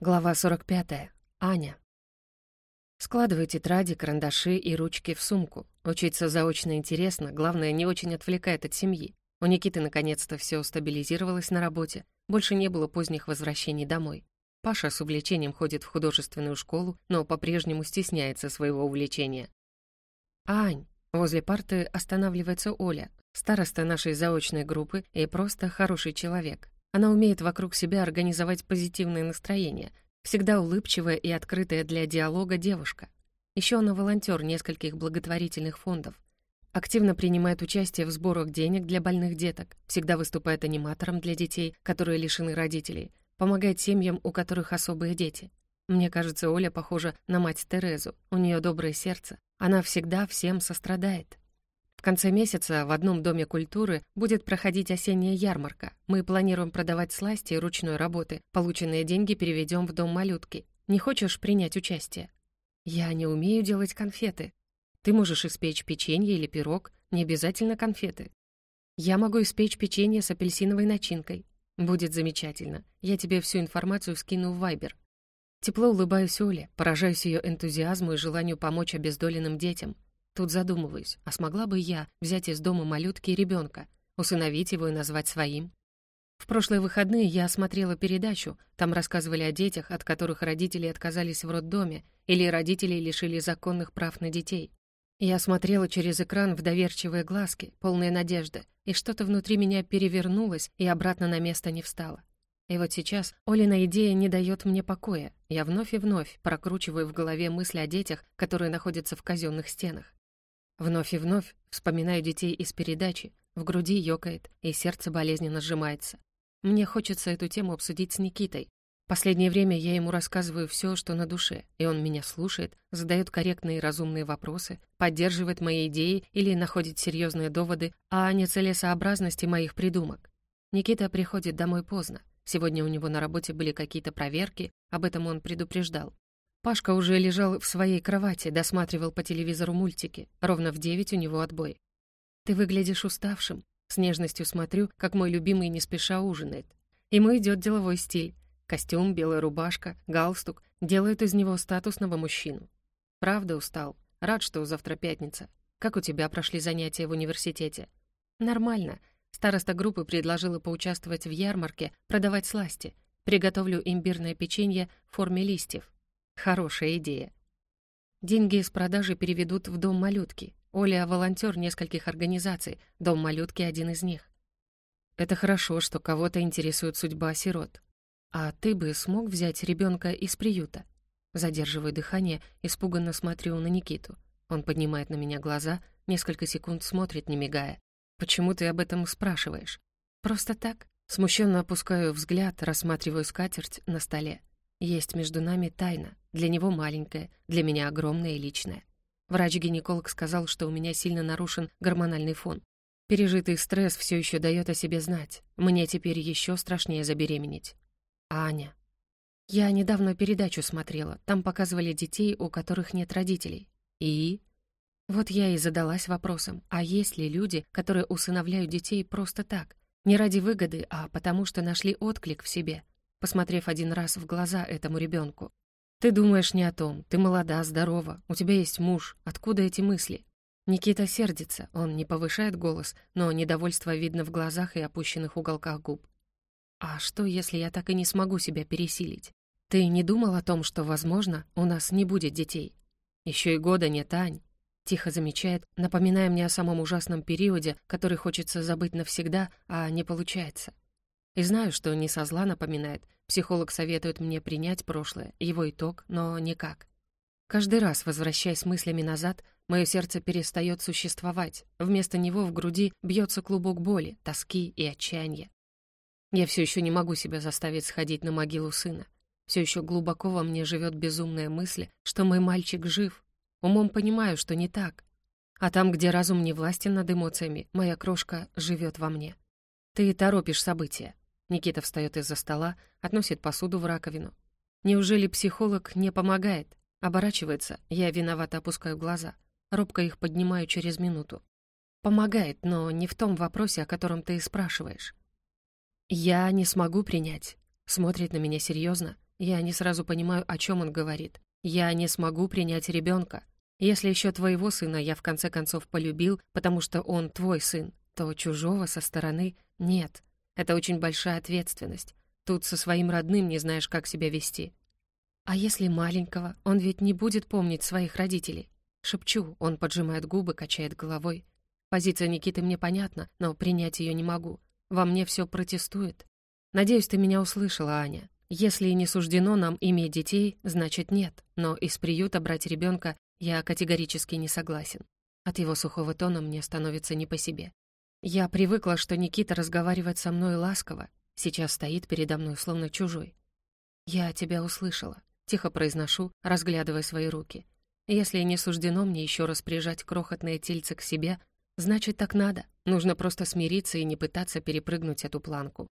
Глава 45. Аня. Складывай тетради, карандаши и ручки в сумку. Учиться заочно интересно, главное, не очень отвлекает от семьи. У Никиты наконец-то все стабилизировалось на работе, больше не было поздних возвращений домой. Паша с увлечением ходит в художественную школу, но по-прежнему стесняется своего увлечения. «Ань!» Возле парты останавливается Оля, староста нашей заочной группы и просто хороший человек. Она умеет вокруг себя организовать позитивное настроение, всегда улыбчивая и открытая для диалога девушка. Еще она волонтер нескольких благотворительных фондов. Активно принимает участие в сборах денег для больных деток, всегда выступает аниматором для детей, которые лишены родителей, помогает семьям, у которых особые дети. Мне кажется, Оля похожа на мать Терезу, у нее доброе сердце, она всегда всем сострадает. В конце месяца в одном доме культуры будет проходить осенняя ярмарка. Мы планируем продавать сласти и ручной работы. Полученные деньги переведем в дом малютки. Не хочешь принять участие? Я не умею делать конфеты. Ты можешь испечь печенье или пирог, не обязательно конфеты. Я могу испечь печенье с апельсиновой начинкой. Будет замечательно. Я тебе всю информацию скину в Вайбер. Тепло улыбаюсь Оле, поражаюсь ее энтузиазму и желанию помочь обездоленным детям. Тут задумываюсь, а смогла бы я взять из дома малютки ребенка, усыновить его и назвать своим? В прошлые выходные я смотрела передачу, там рассказывали о детях, от которых родители отказались в роддоме или родители лишили законных прав на детей. Я смотрела через экран в доверчивые глазки, полные надежды, и что-то внутри меня перевернулось и обратно на место не встало. И вот сейчас Олина идея не дает мне покоя. Я вновь и вновь прокручиваю в голове мысли о детях, которые находятся в казенных стенах. Вновь и вновь вспоминаю детей из передачи, в груди ёкает, и сердце болезненно сжимается. Мне хочется эту тему обсудить с Никитой. Последнее время я ему рассказываю все, что на душе, и он меня слушает, задает корректные и разумные вопросы, поддерживает мои идеи или находит серьезные доводы о нецелесообразности моих придумок. Никита приходит домой поздно. Сегодня у него на работе были какие-то проверки, об этом он предупреждал. Пашка уже лежал в своей кровати, досматривал по телевизору мультики. Ровно в девять у него отбой. «Ты выглядишь уставшим». С нежностью смотрю, как мой любимый не спеша ужинает. Ему идет деловой стиль. Костюм, белая рубашка, галстук делают из него статусного мужчину. Правда устал. Рад, что завтра пятница. Как у тебя прошли занятия в университете? Нормально. Староста группы предложила поучаствовать в ярмарке, продавать сласти. Приготовлю имбирное печенье в форме листьев. Хорошая идея. Деньги из продажи переведут в дом малютки. Оля — волонтер нескольких организаций, дом малютки — один из них. Это хорошо, что кого-то интересует судьба сирот. А ты бы смог взять ребенка из приюта? Задерживаю дыхание, испуганно смотрю на Никиту. Он поднимает на меня глаза, несколько секунд смотрит, не мигая. «Почему ты об этом спрашиваешь?» «Просто так». Смущенно опускаю взгляд, рассматриваю скатерть на столе. Есть между нами тайна, для него маленькая, для меня огромная и личная. Врач-гинеколог сказал, что у меня сильно нарушен гормональный фон. Пережитый стресс все еще дает о себе знать. Мне теперь еще страшнее забеременеть. Аня. Я недавно передачу смотрела. Там показывали детей, у которых нет родителей. И? Вот я и задалась вопросом, а есть ли люди, которые усыновляют детей просто так, не ради выгоды, а потому что нашли отклик в себе, посмотрев один раз в глаза этому ребенку. «Ты думаешь не о том. Ты молода, здорова, у тебя есть муж. Откуда эти мысли?» Никита сердится, он не повышает голос, но недовольство видно в глазах и опущенных уголках губ. «А что, если я так и не смогу себя пересилить? Ты не думал о том, что, возможно, у нас не будет детей? Еще и года нет, Ань!» Тихо замечает, напоминая мне о самом ужасном периоде, который хочется забыть навсегда, а не получается. И знаю, что не со зла напоминает. Психолог советует мне принять прошлое, его итог, но никак. Каждый раз, возвращаясь мыслями назад, мое сердце перестает существовать. Вместо него в груди бьется клубок боли, тоски и отчаяния. Я все еще не могу себя заставить сходить на могилу сына. Все еще глубоко во мне живет безумная мысль, что мой мальчик жив. Умом понимаю, что не так. А там, где разум не властен над эмоциями, моя крошка живет во мне. Ты торопишь события. Никита встает из-за стола, относит посуду в раковину. Неужели психолог не помогает? Оборачивается, я виновато опускаю глаза. Робко их поднимаю через минуту. Помогает, но не в том вопросе, о котором ты спрашиваешь. Я не смогу принять. Смотрит на меня серьезно. Я не сразу понимаю, о чем он говорит. Я не смогу принять ребенка. Если еще твоего сына я в конце концов полюбил, потому что он твой сын, то чужого со стороны нет. Это очень большая ответственность. Тут со своим родным не знаешь, как себя вести. А если маленького? Он ведь не будет помнить своих родителей. Шепчу, он поджимает губы, качает головой. Позиция Никиты мне понятна, но принять ее не могу. Во мне все протестует. Надеюсь, ты меня услышала, Аня. Если не суждено нам иметь детей, значит нет. Но из приюта брать ребенка я категорически не согласен. От его сухого тона мне становится не по себе. Я привыкла, что Никита разговаривает со мной ласково, сейчас стоит передо мной словно чужой. «Я тебя услышала», — тихо произношу, разглядывая свои руки. «Если не суждено мне еще раз прижать крохотное тельце к себе, значит, так надо. Нужно просто смириться и не пытаться перепрыгнуть эту планку.